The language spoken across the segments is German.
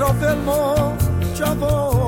خدا فرما جواب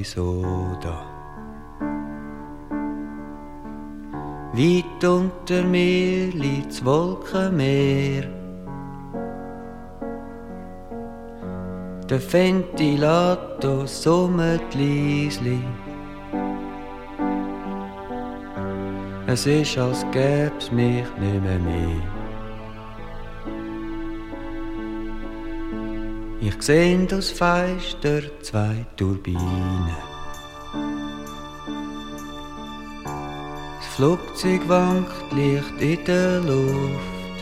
Campari Soda. Weit unter mir liegt's Wolkenmeer. Der Ventilator summt leisli. Es ist, als gäb's mich nicht mehr Ich seh das Fenster zwei Turbinen. Das Flugzeug wankt leicht in der Luft.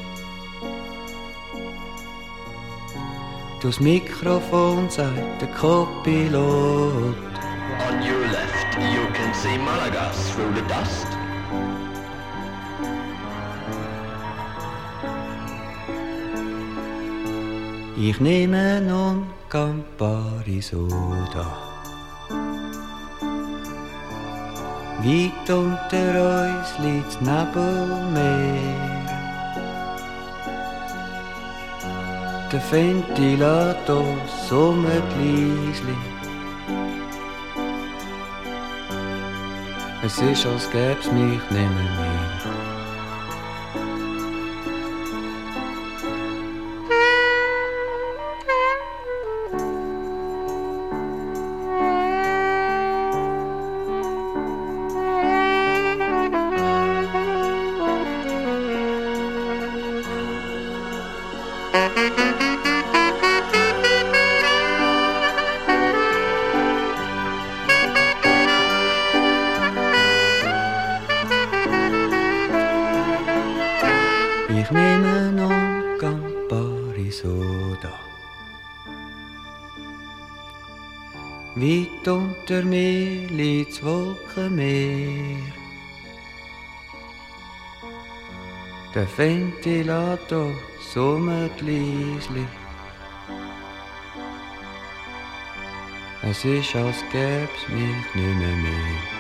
Durchs Mikrofon sagt der Co-Pilot. On your left, you can see Malaga through the dust. Ich nehme non Campari Soda. Weit unter uns liegt Nebelmeer. Der Ventilator summt leisli. Es ist, als gäb's mich nimmer mehr. Ventilator summt leisli. Es ist, als gäb's mich nicht mehr mehr.